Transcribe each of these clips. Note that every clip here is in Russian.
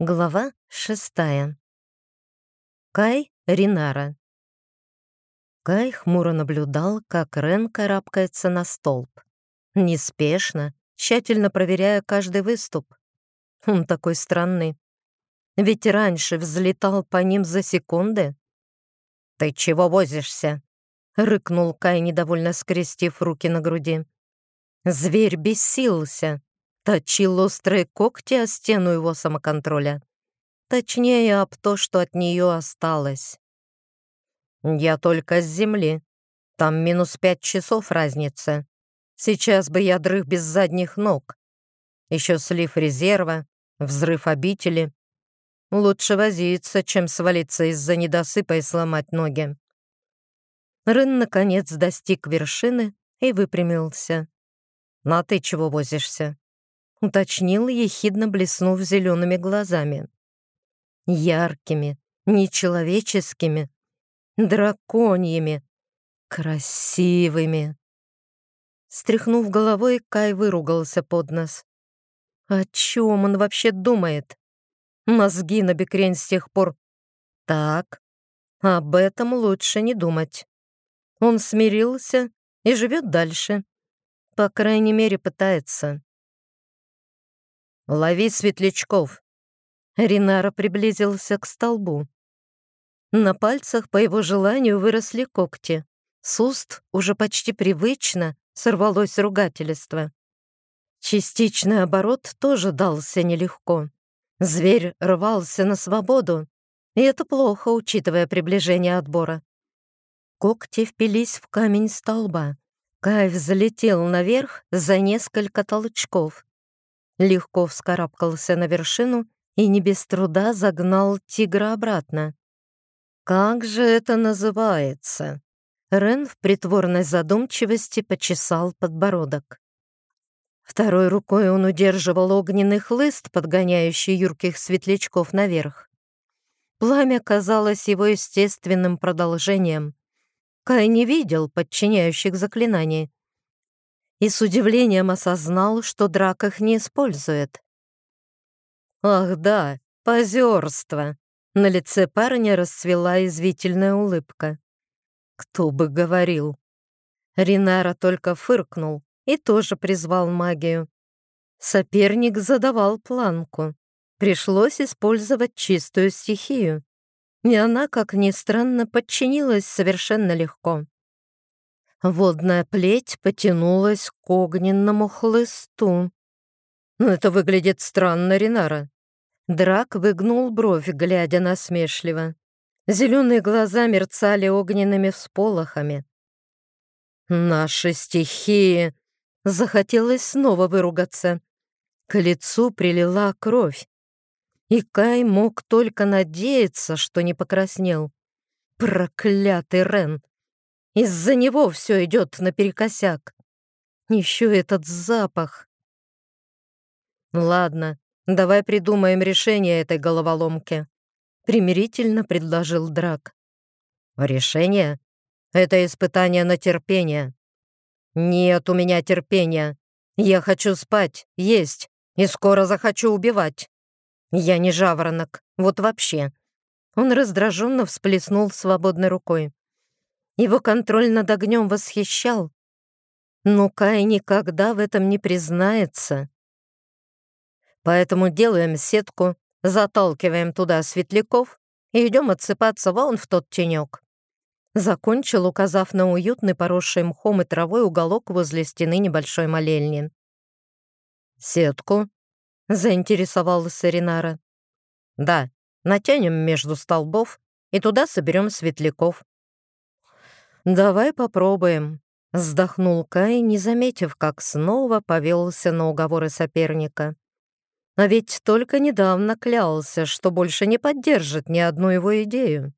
Глава шестая. Кай Ринара. Кай хмуро наблюдал, как Рен карабкается на столб. Неспешно, тщательно проверяя каждый выступ. Он такой странный. Ведь раньше взлетал по ним за секунды. «Ты чего возишься?» — рыкнул Кай, недовольно скрестив руки на груди. Зверь бесился, точил острые когти о стену его самоконтроля. Точнее, об то, что от нее осталось. «Я только с земли. Там минус пять часов разница. Сейчас бы я дрых без задних ног. Еще слив резерва, взрыв обители. Лучше возиться, чем свалиться из-за недосыпа и сломать ноги». Рын, наконец, достиг вершины и выпрямился. «Ну а ты чего возишься?» — уточнил, ехидно блеснув зелеными глазами. Яркими, нечеловеческими, драконьими, красивыми. Стряхнув головой, Кай выругался под нос. О чем он вообще думает? Мозги на бекрень с тех пор. Так, об этом лучше не думать. Он смирился и живет дальше. По крайней мере, пытается. «Лови светлячков!» Ринара приблизился к столбу. На пальцах по его желанию выросли когти. С уст уже почти привычно сорвалось ругательство. Частичный оборот тоже дался нелегко. Зверь рвался на свободу, и это плохо, учитывая приближение отбора. Когти впились в камень столба. Кай взлетел наверх за несколько толчков легко вскарабкался на вершину и не без труда загнал тигра обратно. «Как же это называется?» Рен в притворной задумчивости почесал подбородок. Второй рукой он удерживал огненный хлыст, подгоняющий юрких светлячков наверх. Пламя казалось его естественным продолжением. Кай не видел подчиняющих заклинаний, и с удивлением осознал, что драк их не использует. «Ах да, позерство!» На лице парня расцвела извительная улыбка. «Кто бы говорил!» Ринара только фыркнул и тоже призвал магию. Соперник задавал планку. Пришлось использовать чистую стихию. И она, как ни странно, подчинилась совершенно легко. Водная плеть потянулась к огненному хлысту. «Ну, это выглядит странно, Ринара». Драк выгнул бровь, глядя насмешливо. Зеленые глаза мерцали огненными всполохами. «Наши стихии!» Захотелось снова выругаться. К лицу прилила кровь. И Кай мог только надеяться, что не покраснел. Проклятый Рен! Из-за него все идет наперекосяк. Еще этот запах. Ладно, давай придумаем решение этой головоломки. Примирительно предложил Драк. Решение? Это испытание на терпение. Нет у меня терпения. Я хочу спать, есть, и скоро захочу убивать. Я не жаворонок, вот вообще. Он раздраженно всплеснул свободной рукой. Его контроль над огнем восхищал. Но Кай никогда в этом не признается. Поэтому делаем сетку, заталкиваем туда светляков и идем отсыпаться вон в тот тенек. Закончил, указав на уютный поросший мхом и травой уголок возле стены небольшой молельни. «Сетку?» — заинтересовался Ринара. «Да, натянем между столбов и туда соберем светляков. «Давай попробуем», — вздохнул Кай, не заметив, как снова повелся на уговоры соперника. А ведь только недавно клялся, что больше не поддержит ни одну его идею.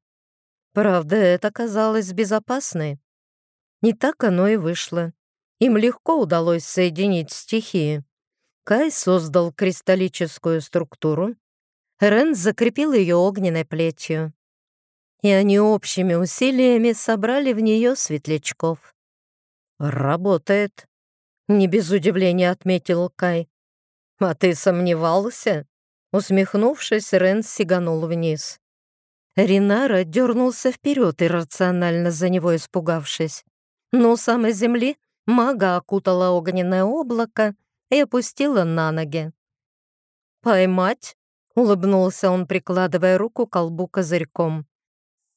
Правда, это казалось безопасной. Не так оно и вышло. Им легко удалось соединить стихии. Кай создал кристаллическую структуру. Рен закрепил ее огненной плетью и они общими усилиями собрали в нее светлячков. «Работает», — не без удивления отметил Кай. «А ты сомневался?» Усмехнувшись, Рен сиганул вниз. Ринара дернулся вперед, иррационально за него испугавшись. Но у самой земли мага окутала огненное облако и опустила на ноги. «Поймать?» — улыбнулся он, прикладывая руку к колбу козырьком.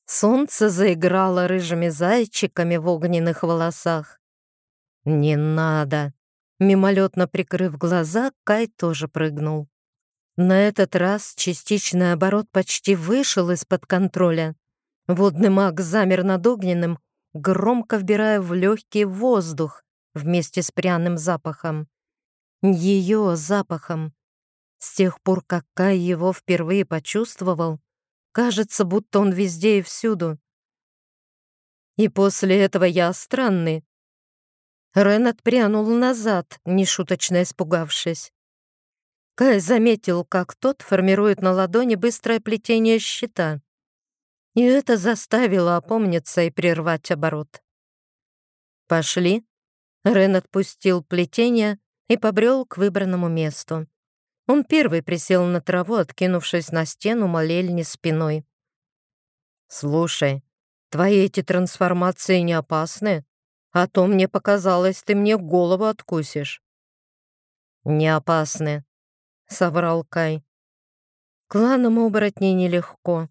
Солнце заиграло рыжими зайчиками в огненных волосах. «Не надо!» Мимолетно прикрыв глаза, Кай тоже прыгнул. На этот раз частичный оборот почти вышел из-под контроля. Водный маг замер над огненным, громко вбирая в легкий воздух вместе с пряным запахом. Ее запахом. С тех пор, как Кай его впервые почувствовал, кажется, будто он везде и всюду. И после этого я странный, Рен отпрянул назад, нешуточно испугавшись. Кай заметил, как тот формирует на ладони быстрое плетение щита. И это заставило опомниться и прервать оборот. «Пошли». Рен отпустил плетение и побрел к выбранному месту. Он первый присел на траву, откинувшись на стену молельни спиной. «Слушай, твои эти трансформации не опасны?» А то мне показалось, ты мне голову откусишь». «Не опасны», — соврал Кай. Кланам оборотней нелегко.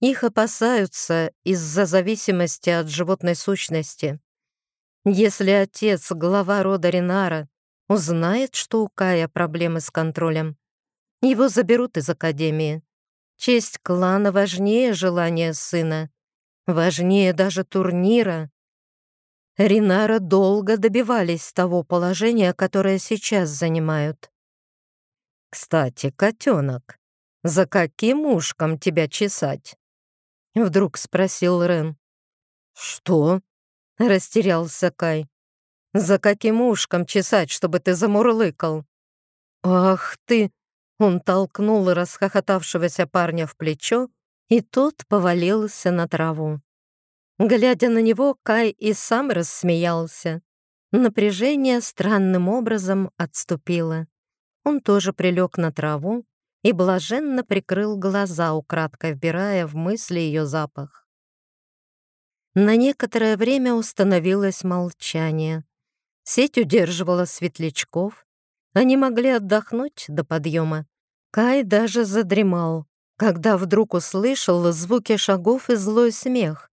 Их опасаются из-за зависимости от животной сущности. Если отец, глава рода Ринара, узнает, что у Кая проблемы с контролем, его заберут из Академии. Честь клана важнее желания сына, важнее даже турнира. Ринара долго добивались того положения, которое сейчас занимают. «Кстати, котенок, за каким ушком тебя чесать?» Вдруг спросил Рен. «Что?» — растерялся Кай. «За каким ушком чесать, чтобы ты замурлыкал?» «Ах ты!» Он толкнул расхохотавшегося парня в плечо, и тот повалился на траву. Глядя на него, Кай и сам рассмеялся. Напряжение странным образом отступило. Он тоже прилег на траву и блаженно прикрыл глаза, украдкой вбирая в мысли ее запах. На некоторое время установилось молчание. Сеть удерживала светлячков. Они могли отдохнуть до подъема. Кай даже задремал, когда вдруг услышал звуки шагов и злой смех.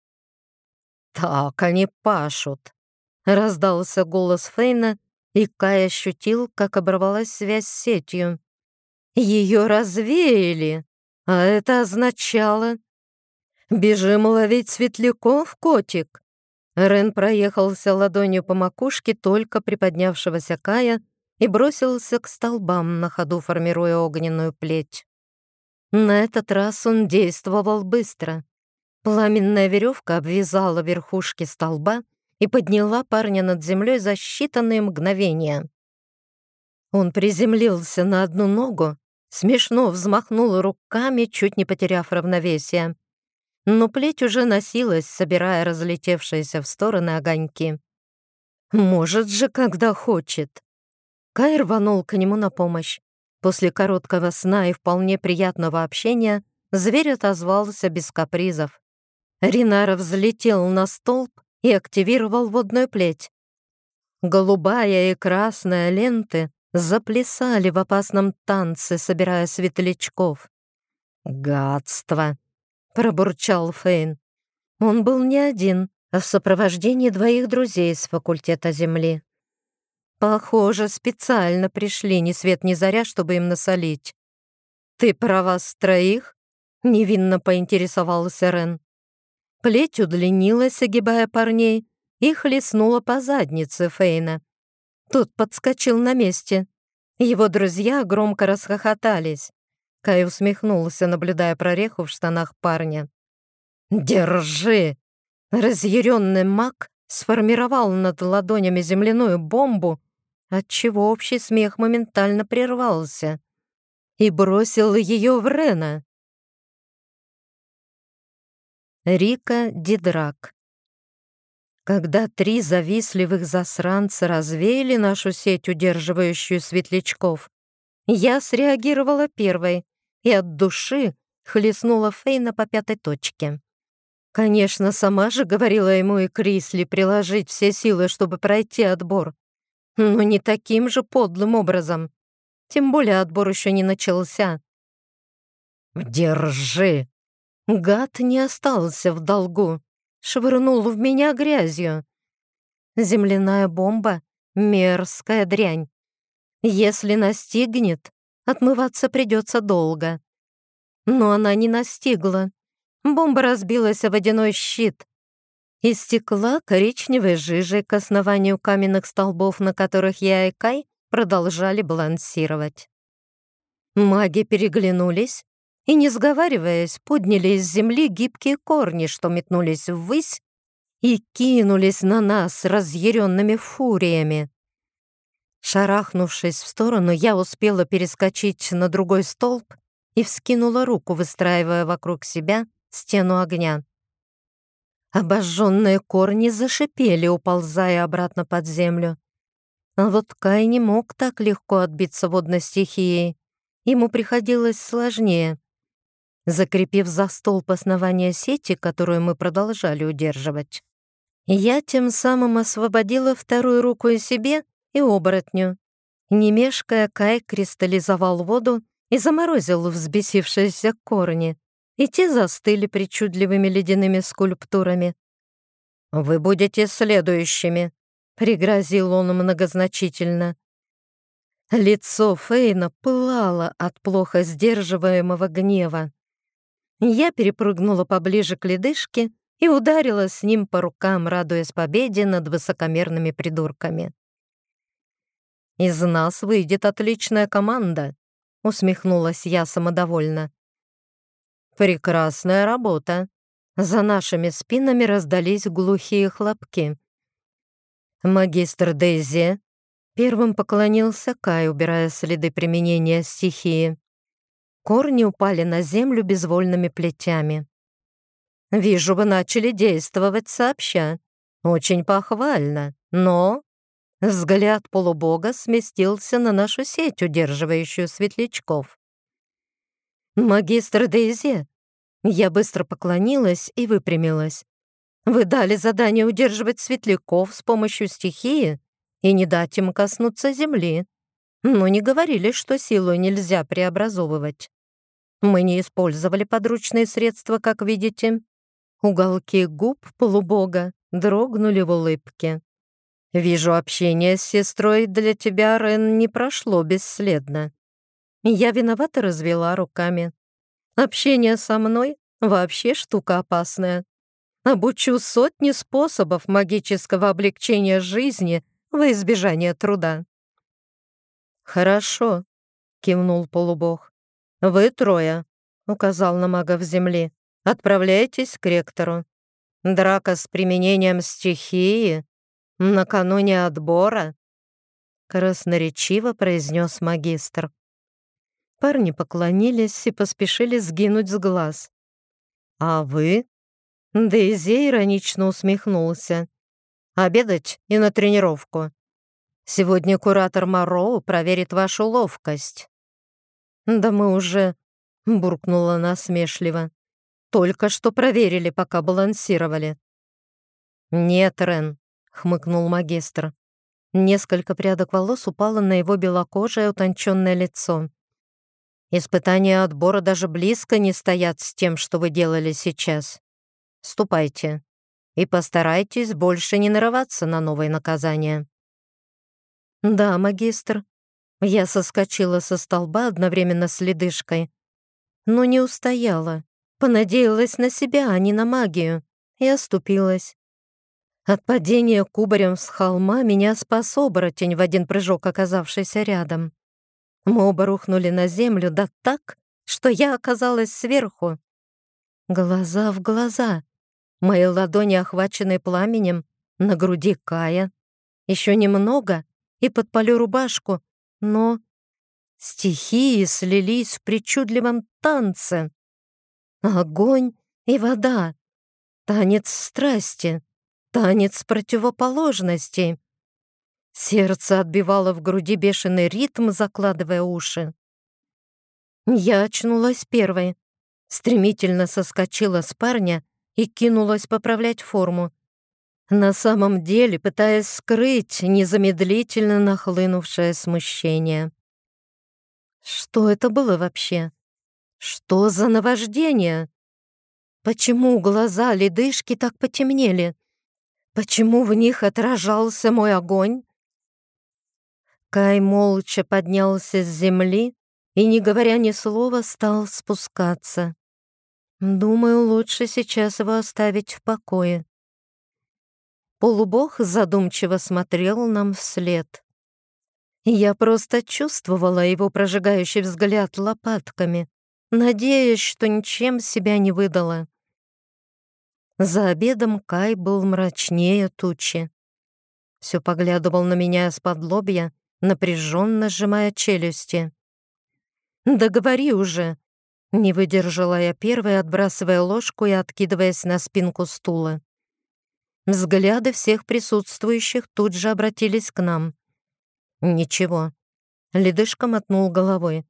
«Так они пашут!» — раздался голос Фейна, и Кай ощутил, как оборвалась связь с сетью. Ее развеяли, а это означало... «Бежим ловить светляков, котик!» Рен проехался ладонью по макушке только приподнявшегося Кая и бросился к столбам, на ходу формируя огненную плеть. На этот раз он действовал быстро. Пламенная веревка обвязала верхушки столба и подняла парня над землей за считанные мгновения. Он приземлился на одну ногу, смешно взмахнул руками, чуть не потеряв равновесие. Но плеть уже носилась, собирая разлетевшиеся в стороны огоньки. «Может же, когда хочет!» Кай рванул к нему на помощь. После короткого сна и вполне приятного общения зверь отозвался без капризов. Ринара взлетел на столб и активировал водную плеть. Голубая и красная ленты заплясали в опасном танце, собирая светлячков. «Гадство!» — пробурчал Фейн. Он был не один, а в сопровождении двоих друзей с факультета Земли. Похоже, специально пришли ни свет ни заря, чтобы им насолить. «Ты про вас троих?» — невинно поинтересовался Рен. Плеть удлинилась, огибая парней, и хлестнула по заднице Фейна. Тот подскочил на месте. Его друзья громко расхохотались. Кай усмехнулся, наблюдая прореху в штанах парня. «Держи!» Разъяренный маг сформировал над ладонями земляную бомбу, отчего общий смех моментально прервался, и бросил ее в Рена. Рика Дидрак. Когда три завистливых засранца развеяли нашу сеть, удерживающую светлячков, Я среагировала первой и от души хлестнула Фейна по пятой точке. Конечно, сама же говорила ему и Крисли приложить все силы, чтобы пройти отбор. Но не таким же подлым образом. Тем более отбор еще не начался. «Держи!» Гад не остался в долгу. Швырнул в меня грязью. Земляная бомба — мерзкая дрянь. Если настигнет, отмываться придется долго. Но она не настигла. Бомба разбилась о водяной щит. Истекла коричневой жижей к основанию каменных столбов, на которых я и Кай продолжали балансировать. Маги переглянулись и, не сговариваясь, подняли из земли гибкие корни, что метнулись ввысь и кинулись на нас разъяренными фуриями. Шарахнувшись в сторону, я успела перескочить на другой столб и вскинула руку, выстраивая вокруг себя стену огня. Обожженные корни зашипели, уползая обратно под землю. А вот Кай не мог так легко отбиться водной стихией. Ему приходилось сложнее. Закрепив за столб основания сети, которую мы продолжали удерживать, я тем самым освободила вторую руку и себе, и оборотню. Не мешкая, Кай кристаллизовал воду и заморозил взбесившиеся корни, и те застыли причудливыми ледяными скульптурами. «Вы будете следующими», — пригрозил он многозначительно. Лицо Фейна пылало от плохо сдерживаемого гнева. Я перепрыгнула поближе к ледышке и ударила с ним по рукам, радуясь победе над высокомерными придурками. «Из нас выйдет отличная команда», — усмехнулась я самодовольно. «Прекрасная работа». За нашими спинами раздались глухие хлопки. Магистр Дейзи первым поклонился Кай, убирая следы применения стихии. Корни упали на землю безвольными плетями. Вижу, вы начали действовать сообща. Очень похвально, но...» Взгляд полубога сместился на нашу сеть, удерживающую светлячков. «Магистр Дейзи!» Я быстро поклонилась и выпрямилась. «Вы дали задание удерживать светляков с помощью стихии и не дать им коснуться земли, но не говорили, что силу нельзя преобразовывать. Мы не использовали подручные средства, как видите. Уголки губ полубога дрогнули в улыбке. «Вижу, общение с сестрой для тебя, Рен, не прошло бесследно». Я виновато развела руками. «Общение со мной вообще штука опасная. Обучу сотни способов магического облегчения жизни во избежание труда». «Хорошо», — кивнул полубог. «Вы трое», — указал на магов земли. Отправляйтесь к ректору. Драка с применением стихии накануне отбора?» Красноречиво произнес магистр. Парни поклонились и поспешили сгинуть с глаз. «А вы?» Дейзи иронично усмехнулся. «Обедать и на тренировку. Сегодня куратор Мороу проверит вашу ловкость». «Да мы уже...» — буркнула насмешливо. Только что проверили, пока балансировали». «Нет, Рен», — хмыкнул магистр. Несколько прядок волос упало на его белокожее утонченное лицо. «Испытания отбора даже близко не стоят с тем, что вы делали сейчас. Ступайте и постарайтесь больше не нарываться на новые наказания». «Да, магистр». Я соскочила со столба одновременно с ледышкой, но не устояла. Понадеялась на себя, а не на магию, и оступилась. От падения кубарем с холма меня спас оборотень в один прыжок, оказавшийся рядом. Мы оба рухнули на землю, да так, что я оказалась сверху. Глаза в глаза. Мои ладони, охваченные пламенем, на груди Кая. Еще немного, и подпалю рубашку, но стихии слились в причудливом танце. Огонь и вода. Танец страсти. Танец противоположностей. Сердце отбивало в груди бешеный ритм, закладывая уши. Я очнулась первой, стремительно соскочила с парня и кинулась поправлять форму. На самом деле пытаясь скрыть незамедлительно нахлынувшее смущение. Что это было вообще? Что за наваждение? Почему глаза ледышки так потемнели? Почему в них отражался мой огонь? Кай молча поднялся с земли и, не говоря ни слова, стал спускаться. Думаю, лучше сейчас его оставить в покое. Полубог задумчиво смотрел нам вслед. Я просто чувствовала его прожигающий взгляд лопатками, надеясь, что ничем себя не выдала. За обедом Кай был мрачнее тучи. Все поглядывал на меня из-под лобья, напряженно сжимая челюсти. «Да говори уже!» Не выдержала я первой, отбрасывая ложку и откидываясь на спинку стула. Взгляды всех присутствующих тут же обратились к нам. «Ничего». Ледышка мотнул головой.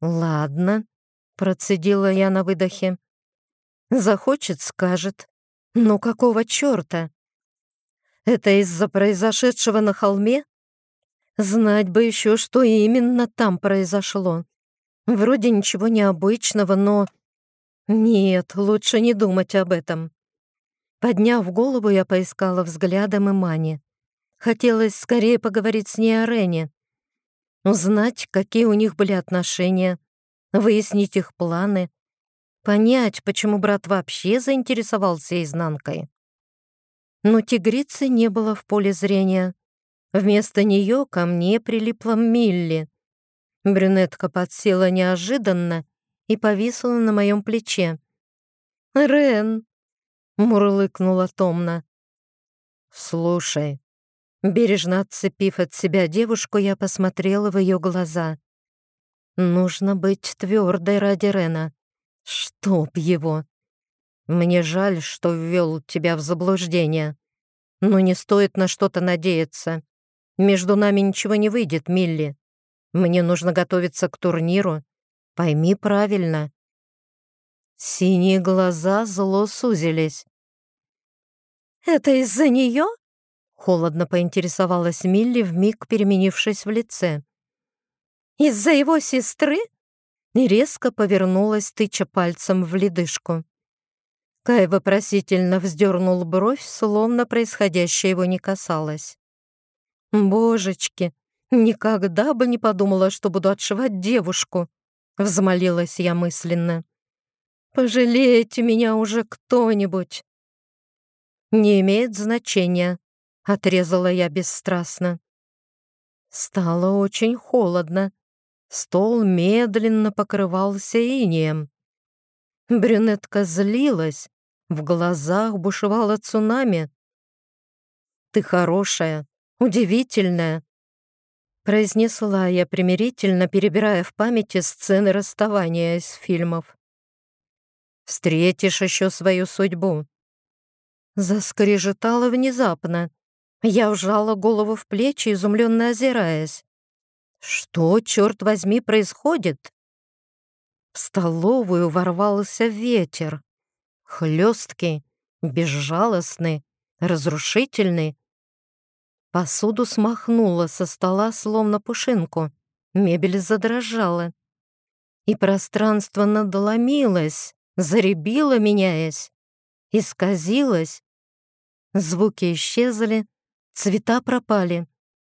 «Ладно», — процедила я на выдохе. «Захочет, скажет. Но какого черта? Это из-за произошедшего на холме? Знать бы еще, что именно там произошло. Вроде ничего необычного, но... Нет, лучше не думать об этом. Подняв голову, я поискала взглядом Имани. Хотелось скорее поговорить с ней о Рене. Узнать, какие у них были отношения, выяснить их планы, понять, почему брат вообще заинтересовался изнанкой. Но тигрицы не было в поле зрения. Вместо нее ко мне прилипла Милли. Брюнетка подсела неожиданно и повисла на моем плече. «Рен!» мурлыкнула томно. «Слушай». Бережно отцепив от себя девушку, я посмотрела в ее глаза. «Нужно быть твердой ради Рена. Чтоб его! Мне жаль, что ввел тебя в заблуждение. Но не стоит на что-то надеяться. Между нами ничего не выйдет, Милли. Мне нужно готовиться к турниру. Пойми правильно. Синие глаза зло сузились. «Это из-за нее?» Холодно поинтересовалась Милли, вмиг переменившись в лице. «Из-за его сестры?» И резко повернулась, тыча пальцем в ледышку. Кай вопросительно вздернул бровь, словно происходящее его не касалось. «Божечки, никогда бы не подумала, что буду отшивать девушку!» Взмолилась я мысленно. Пожалейте меня уже кто-нибудь!» «Не имеет значения», — отрезала я бесстрастно. Стало очень холодно. Стол медленно покрывался инеем. Брюнетка злилась, в глазах бушевало цунами. «Ты хорошая, удивительная», — произнесла я примирительно, перебирая в памяти сцены расставания из фильмов. Встретишь еще свою судьбу». Заскрежетало внезапно. Я вжала голову в плечи, изумленно озираясь. «Что, черт возьми, происходит?» В столовую ворвался ветер. Хлесткий, безжалостный, разрушительный. Посуду смахнула со стола, словно пушинку. Мебель задрожала. И пространство надломилось, заребила, меняясь, исказилась. Звуки исчезли, цвета пропали,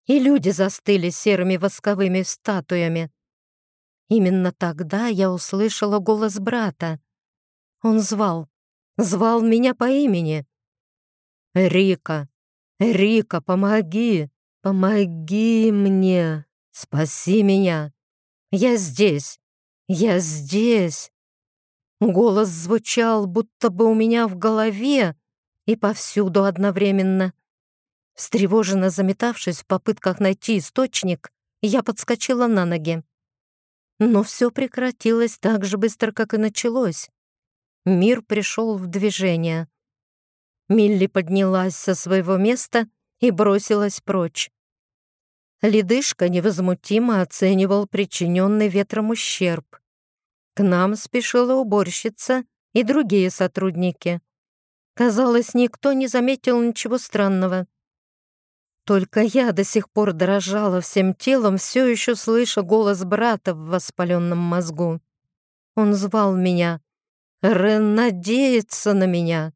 и люди застыли серыми восковыми статуями. Именно тогда я услышала голос брата. Он звал, звал меня по имени. «Рика, Рика, помоги, помоги мне, спаси меня. Я здесь, я здесь». Голос звучал, будто бы у меня в голове и повсюду одновременно. Встревоженно заметавшись в попытках найти источник, я подскочила на ноги. Но все прекратилось так же быстро, как и началось. Мир пришел в движение. Милли поднялась со своего места и бросилась прочь. Ледышка невозмутимо оценивал причиненный ветром ущерб К нам спешила уборщица и другие сотрудники. Казалось, никто не заметил ничего странного. Только я до сих пор дрожала всем телом, все еще слыша голос брата в воспаленном мозгу. Он звал меня. Рен надеется на меня.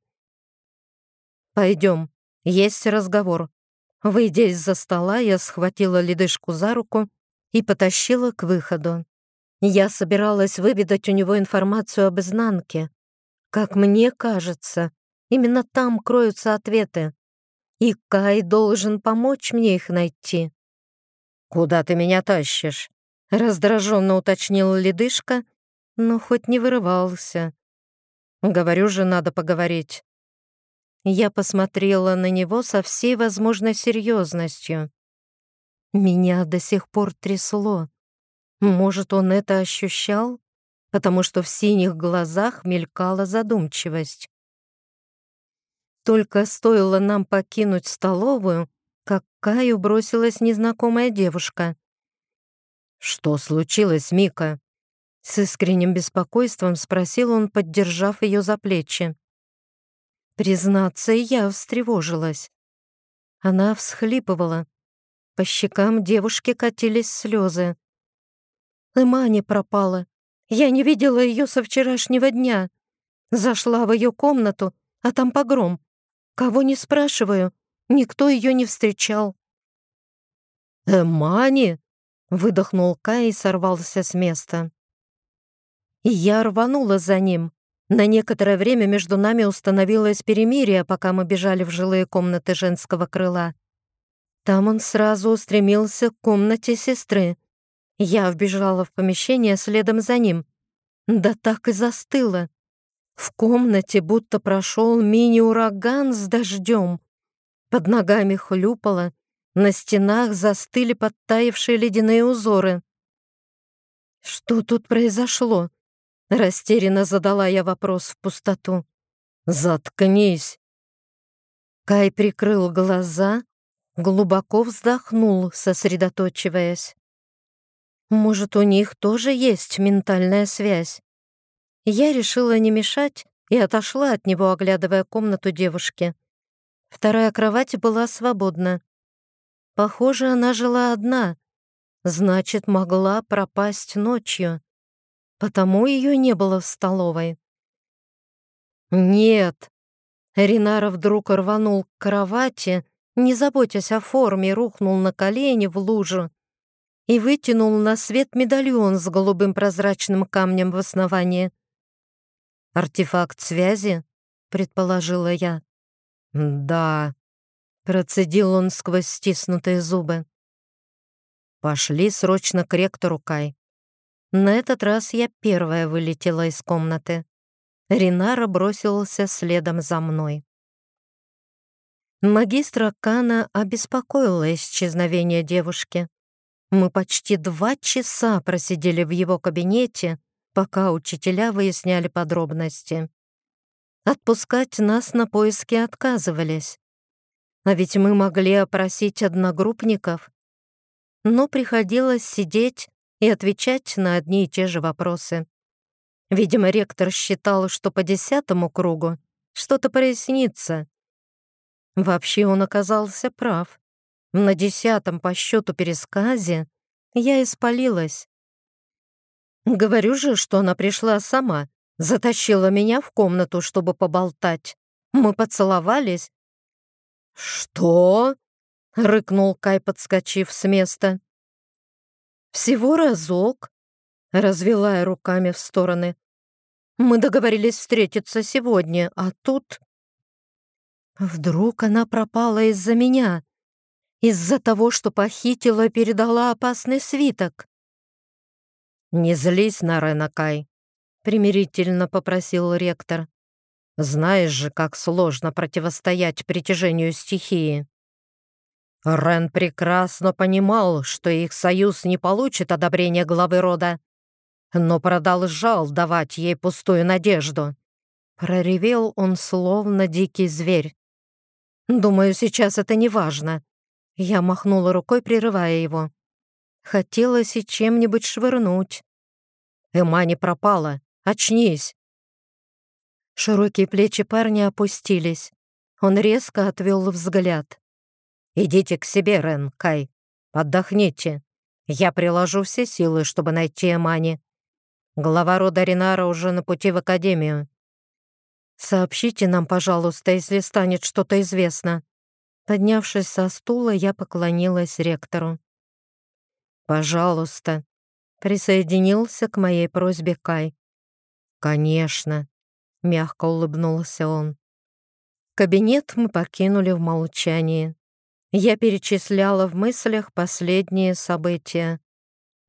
«Пойдем, есть разговор». Выйдя из-за стола, я схватила ледышку за руку и потащила к выходу. Я собиралась выведать у него информацию об изнанке. Как мне кажется, именно там кроются ответы и Кай должен помочь мне их найти. «Куда ты меня тащишь?» — раздраженно уточнил ледышка, но хоть не вырывался. «Говорю же, надо поговорить». Я посмотрела на него со всей возможной серьезностью. Меня до сих пор трясло. Может, он это ощущал? Потому что в синих глазах мелькала задумчивость. Только стоило нам покинуть столовую, как Каю бросилась незнакомая девушка. «Что случилось, Мика?» С искренним беспокойством спросил он, поддержав ее за плечи. Признаться, я встревожилась. Она всхлипывала. По щекам девушки катились слезы. Эмани пропала. Я не видела ее со вчерашнего дня. Зашла в ее комнату, а там погром. Кого не спрашиваю, никто ее не встречал. «Эмани!» — выдохнул Кай и сорвался с места. И я рванула за ним. На некоторое время между нами установилось перемирие, пока мы бежали в жилые комнаты женского крыла. Там он сразу устремился к комнате сестры. Я вбежала в помещение следом за ним. Да так и застыла. В комнате будто прошел мини-ураган с дождем. Под ногами хлюпало, на стенах застыли подтаявшие ледяные узоры. «Что тут произошло?» Растерянно задала я вопрос в пустоту. «Заткнись!» Кай прикрыл глаза, глубоко вздохнул, сосредоточиваясь. «Может, у них тоже есть ментальная связь?» Я решила не мешать и отошла от него, оглядывая комнату девушки. Вторая кровать была свободна. Похоже, она жила одна, значит, могла пропасть ночью. Потому ее не было в столовой. «Нет!» Ринара вдруг рванул к кровати, не заботясь о форме, рухнул на колени в лужу и вытянул на свет медальон с голубым прозрачным камнем в основании. «Артефакт связи?» — предположила я. «Да», — процедил он сквозь стиснутые зубы. «Пошли срочно к ректору, Кай». На этот раз я первая вылетела из комнаты. Ринара бросился следом за мной. Магистра Кана обеспокоила исчезновение девушки. Мы почти два часа просидели в его кабинете, пока учителя выясняли подробности. Отпускать нас на поиски отказывались. А ведь мы могли опросить одногруппников. Но приходилось сидеть и отвечать на одни и те же вопросы. Видимо, ректор считал, что по десятому кругу что-то прояснится. Вообще он оказался прав. На десятом по счету пересказе я испалилась. Говорю же, что она пришла сама, затащила меня в комнату, чтобы поболтать. Мы поцеловались. «Что?» — рыкнул Кай, подскочив с места. «Всего разок», — развела я руками в стороны. «Мы договорились встретиться сегодня, а тут...» Вдруг она пропала из-за меня, из-за того, что похитила и передала опасный свиток. «Не злись на Рена, Кай», — примирительно попросил ректор. «Знаешь же, как сложно противостоять притяжению стихии». Рен прекрасно понимал, что их союз не получит одобрения главы рода, но продолжал давать ей пустую надежду. Проревел он словно дикий зверь. «Думаю, сейчас это не важно». Я махнула рукой, прерывая его. Хотелось и чем-нибудь швырнуть. Эмани пропала. Очнись!» Широкие плечи парня опустились. Он резко отвел взгляд. «Идите к себе, Рен, Кай. Отдохните. Я приложу все силы, чтобы найти Эмани. Глава рода Ринара уже на пути в Академию. Сообщите нам, пожалуйста, если станет что-то известно». Поднявшись со стула, я поклонилась ректору. «Пожалуйста», — присоединился к моей просьбе Кай. «Конечно», — мягко улыбнулся он. Кабинет мы покинули в молчании. Я перечисляла в мыслях последние события.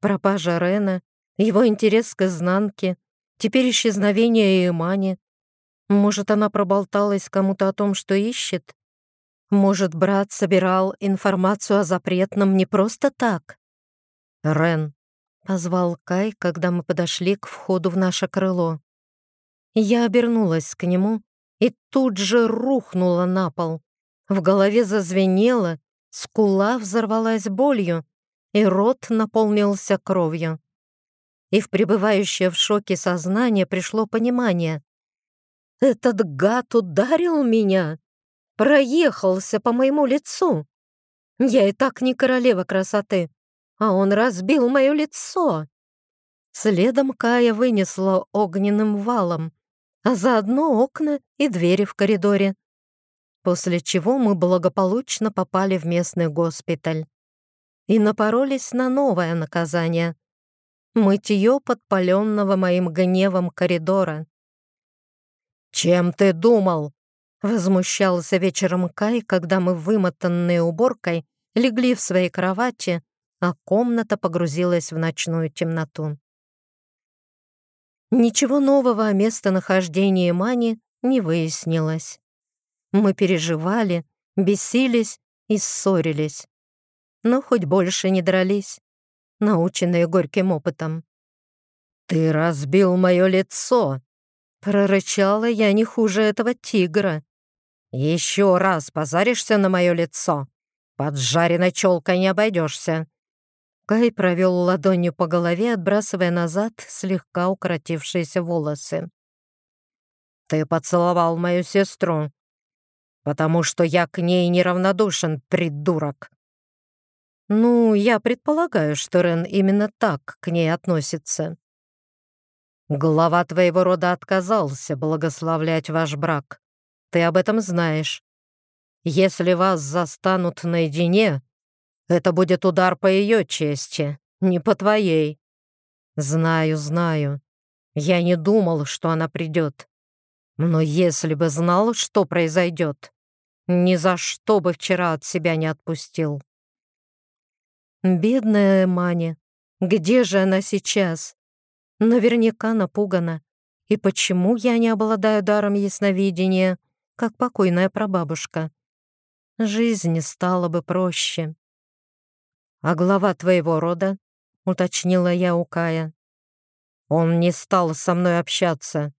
Пропажа Рена, его интерес к изнанке, теперь исчезновение Имани. Может, она проболталась кому-то о том, что ищет? Может, брат собирал информацию о запретном не просто так? «Рен», — позвал Кай, когда мы подошли к входу в наше крыло. Я обернулась к нему и тут же рухнула на пол. В голове зазвенело, скула взорвалась болью, и рот наполнился кровью. И в пребывающее в шоке сознание пришло понимание. «Этот гад ударил меня, проехался по моему лицу. Я и так не королева красоты, а он разбил мое лицо. Следом Кая вынесла огненным валом, а заодно окна и двери в коридоре. После чего мы благополучно попали в местный госпиталь и напоролись на новое наказание — мытье подпаленного моим гневом коридора. «Чем ты думал?» — возмущался вечером Кай, когда мы, вымотанные уборкой, легли в своей кровати а комната погрузилась в ночную темноту. Ничего нового о местонахождении Мани не выяснилось. Мы переживали, бесились и ссорились. Но хоть больше не дрались, наученные горьким опытом. «Ты разбил мое лицо!» Прорычала я не хуже этого тигра. «Еще раз позаришься на мое лицо. Под жареной челкой не обойдешься. Кай провел ладонью по голове, отбрасывая назад слегка укоротившиеся волосы. «Ты поцеловал мою сестру, потому что я к ней неравнодушен, придурок!» «Ну, я предполагаю, что Рен именно так к ней относится». «Глава твоего рода отказался благословлять ваш брак. Ты об этом знаешь. Если вас застанут наедине, это будет удар по ее чести, не по твоей. Знаю, знаю. Я не думал, что она придет. Но если бы знал, что произойдет, ни за что бы вчера от себя не отпустил. Бедная Маня, где же она сейчас? Наверняка напугана. И почему я не обладаю даром ясновидения, как покойная прабабушка? Жизнь стала бы проще. «А глава твоего рода?» — уточнила я у Кая. «Он не стал со мной общаться».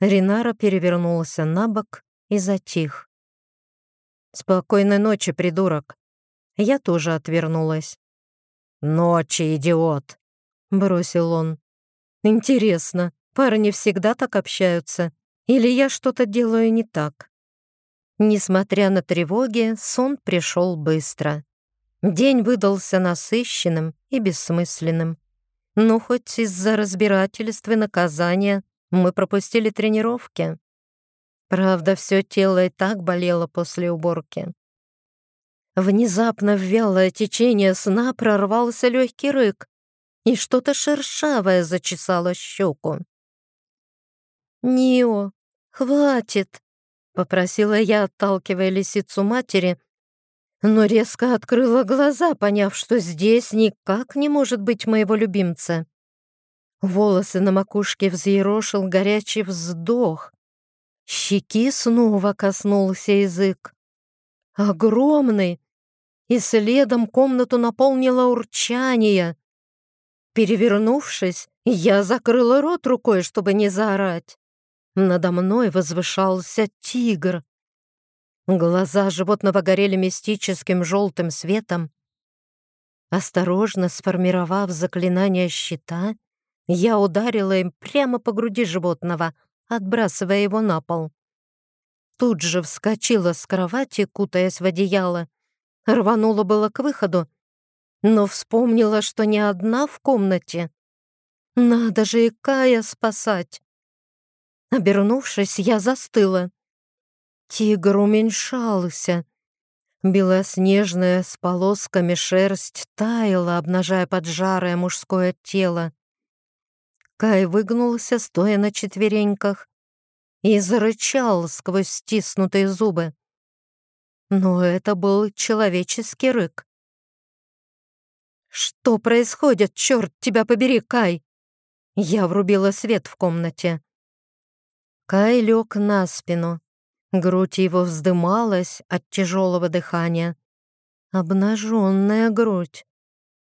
Ринара перевернулся на бок и затих. «Спокойной ночи, придурок!» Я тоже отвернулась. «Ночи, идиот!» — бросил он. «Интересно, парни всегда так общаются? Или я что-то делаю не так?» Несмотря на тревоги, сон пришел быстро. День выдался насыщенным и бессмысленным. Но хоть из-за разбирательств и наказания мы пропустили тренировки. Правда, все тело и так болело после уборки. Внезапно в вялое течение сна прорвался легкий рык, и что-то шершавое зачесало щеку. «Нио, хватит!» — попросила я, отталкивая лисицу матери, но резко открыла глаза, поняв, что здесь никак не может быть моего любимца. Волосы на макушке взъерошил горячий вздох. Щеки снова коснулся язык. Огромный, и следом комнату наполнило урчание. Перевернувшись, я закрыла рот рукой, чтобы не заорать. Надо мной возвышался тигр. Глаза животного горели мистическим желтым светом. Осторожно сформировав заклинание щита, Я ударила им прямо по груди животного, отбрасывая его на пол. Тут же вскочила с кровати, кутаясь в одеяло. Рванула было к выходу, но вспомнила, что не одна в комнате. Надо же и Кая спасать. Обернувшись, я застыла. Тигр уменьшался. Белоснежная с полосками шерсть таяла, обнажая поджарое мужское тело. Кай выгнулся, стоя на четвереньках, и зарычал сквозь стиснутые зубы. Но это был человеческий рык. «Что происходит, черт тебя побери, Кай?» Я врубила свет в комнате. Кай лег на спину. Грудь его вздымалась от тяжелого дыхания. Обнаженная грудь.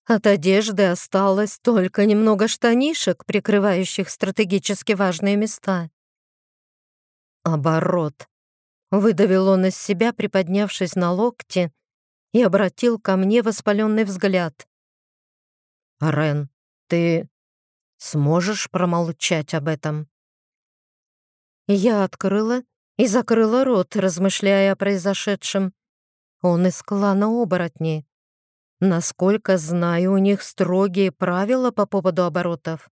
От одежды осталось только немного штанишек, прикрывающих стратегически важные места. Оборот. Выдавил он из себя, приподнявшись на локте, и обратил ко мне воспаленный взгляд. «Рен, ты сможешь промолчать об этом?» Я открыла и закрыла рот, размышляя о произошедшем. Он из клана оборотней. Насколько знаю, у них строгие правила по поводу оборотов.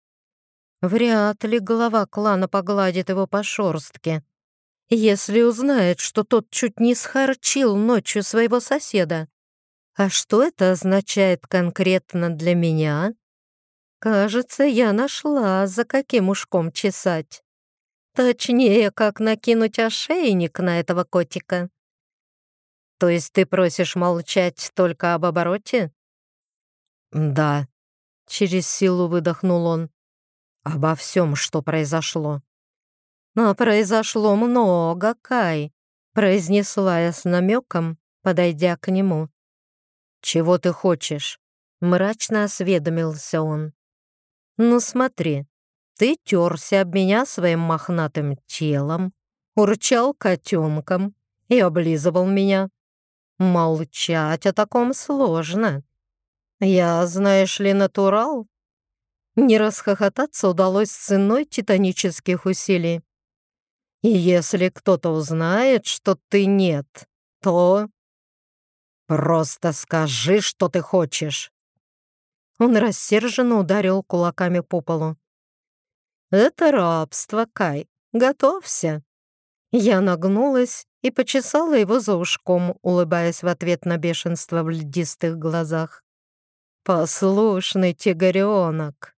Вряд ли глава клана погладит его по шорстке, если узнает, что тот чуть не схарчил ночью своего соседа. А что это означает конкретно для меня? Кажется, я нашла, за каким ушком чесать. Точнее, как накинуть ошейник на этого котика. То есть ты просишь молчать только об обороте? Да. Через силу выдохнул он. Обо всем, что произошло. Но произошло много, Кай, произнесла я с намеком, подойдя к нему. «Чего ты хочешь?» — мрачно осведомился он. «Ну смотри, ты терся об меня своим мохнатым телом, урчал котенком и облизывал меня, Молчать о таком сложно. Я, знаешь ли, натурал. Не расхохотаться удалось ценой титанических усилий. И если кто-то узнает, что ты нет, то... Просто скажи, что ты хочешь. Он рассерженно ударил кулаками по полу. «Это рабство, Кай. Готовься». Я нагнулась и почесала его за ушком, улыбаясь в ответ на бешенство в льдистых глазах. «Послушный тигренок!»